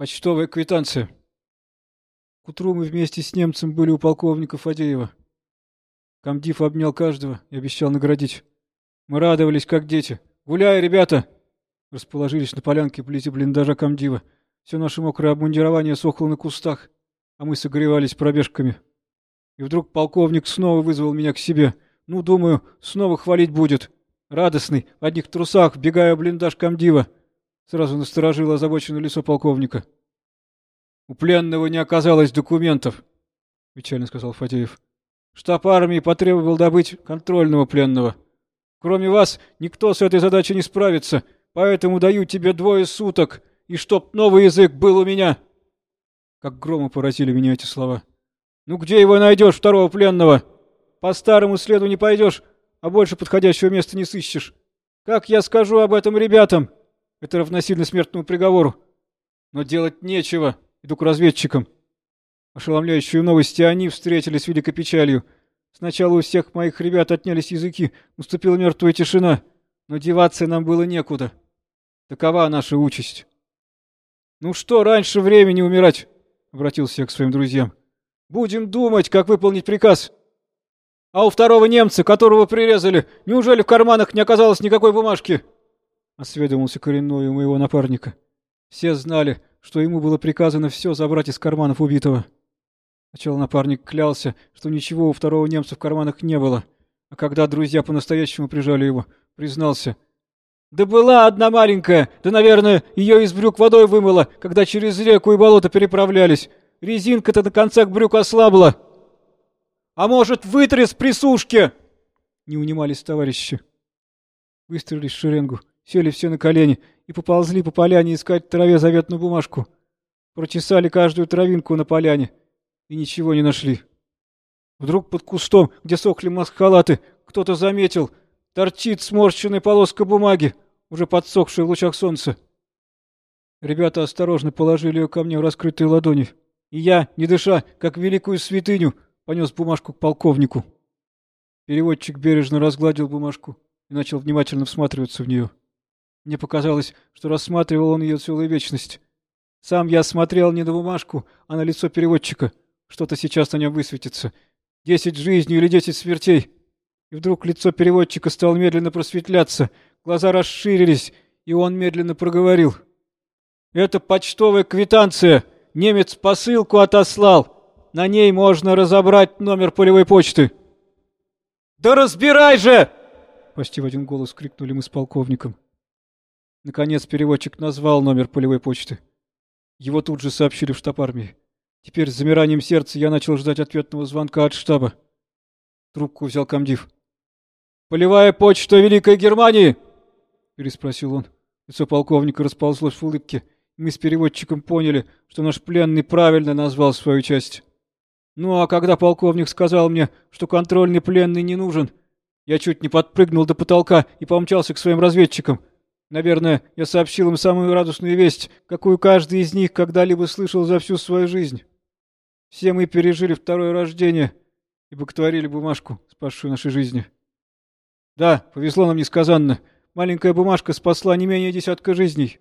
Почтовая квитанция. К утру мы вместе с немцем были у полковника Фадеева. Комдив обнял каждого и обещал наградить. Мы радовались, как дети. «Гуляй, ребята!» Расположились на полянке вблизи блиндажа комдива. Все наше мокрое обмундирование сохло на кустах, а мы согревались пробежками. И вдруг полковник снова вызвал меня к себе. Ну, думаю, снова хвалить будет. Радостный, в одних трусах, бегая в блиндаж комдива. Сразу насторожило озабоченное лицо полковника. «У пленного не оказалось документов», — печально сказал Фадеев. «Штаб армии потребовал добыть контрольного пленного. Кроме вас, никто с этой задачей не справится, поэтому даю тебе двое суток, и чтоб новый язык был у меня». Как громы поразили меня эти слова. «Ну где его найдешь, второго пленного? По старому следу не пойдешь, а больше подходящего места не сыщешь. Как я скажу об этом ребятам? Это равносильно смертному приговору. Но делать нечего». Иду к разведчикам. Ошеломляющие новости они встретили с великой печалью. Сначала у всех моих ребят отнялись языки, наступила мертвая тишина, но деваться нам было некуда. Такова наша участь. «Ну что, раньше времени умирать?» — обратился я к своим друзьям. «Будем думать, как выполнить приказ. А у второго немца, которого прирезали, неужели в карманах не оказалось никакой бумажки?» — осведомился коренной у моего напарника. Все знали, что ему было приказано все забрать из карманов убитого. Сначала напарник клялся, что ничего у второго немца в карманах не было, а когда друзья по-настоящему прижали его, признался. «Да была одна маленькая, да, наверное, ее из брюк водой вымыло, когда через реку и болото переправлялись. Резинка-то на концах брюк ослабла. А может, вытряс при сушке?» Не унимались товарищи. Выстроились в шеренгу, сели все на колени и поползли по поляне искать в траве заветную бумажку. Прочесали каждую травинку на поляне и ничего не нашли. Вдруг под кустом, где сохли маскалаты, кто-то заметил, торчит сморщенная полоска бумаги, уже подсохшая в лучах солнца. Ребята осторожно положили ее ко мне в раскрытые ладони, и я, не дыша, как великую святыню, понес бумажку к полковнику. Переводчик бережно разгладил бумажку и начал внимательно всматриваться в нее. Мне показалось, что рассматривал он ее целую вечность. Сам я смотрел не на бумажку, а на лицо переводчика. Что-то сейчас на нем высветится. Десять жизней или десять смертей. И вдруг лицо переводчика стало медленно просветляться, глаза расширились, и он медленно проговорил. «Это почтовая квитанция. Немец посылку отослал. На ней можно разобрать номер полевой почты». «Да разбирай же!» — почти в один голос крикнули мы с полковником. Наконец переводчик назвал номер полевой почты. Его тут же сообщили в штаб армии. Теперь с замиранием сердца я начал ждать ответного звонка от штаба. Трубку взял комдив. «Полевая почта Великой Германии!» переспросил он. Лицо полковника расползлось в улыбке. Мы с переводчиком поняли, что наш пленный правильно назвал свою часть. Ну а когда полковник сказал мне, что контрольный пленный не нужен, я чуть не подпрыгнул до потолка и помчался к своим разведчикам. Наверное, я сообщил им самую радостную весть, какую каждый из них когда-либо слышал за всю свою жизнь. Все мы пережили второе рождение и боготворили бумажку, спасшую наши жизни. Да, повезло нам несказанно. Маленькая бумажка спасла не менее десятка жизней.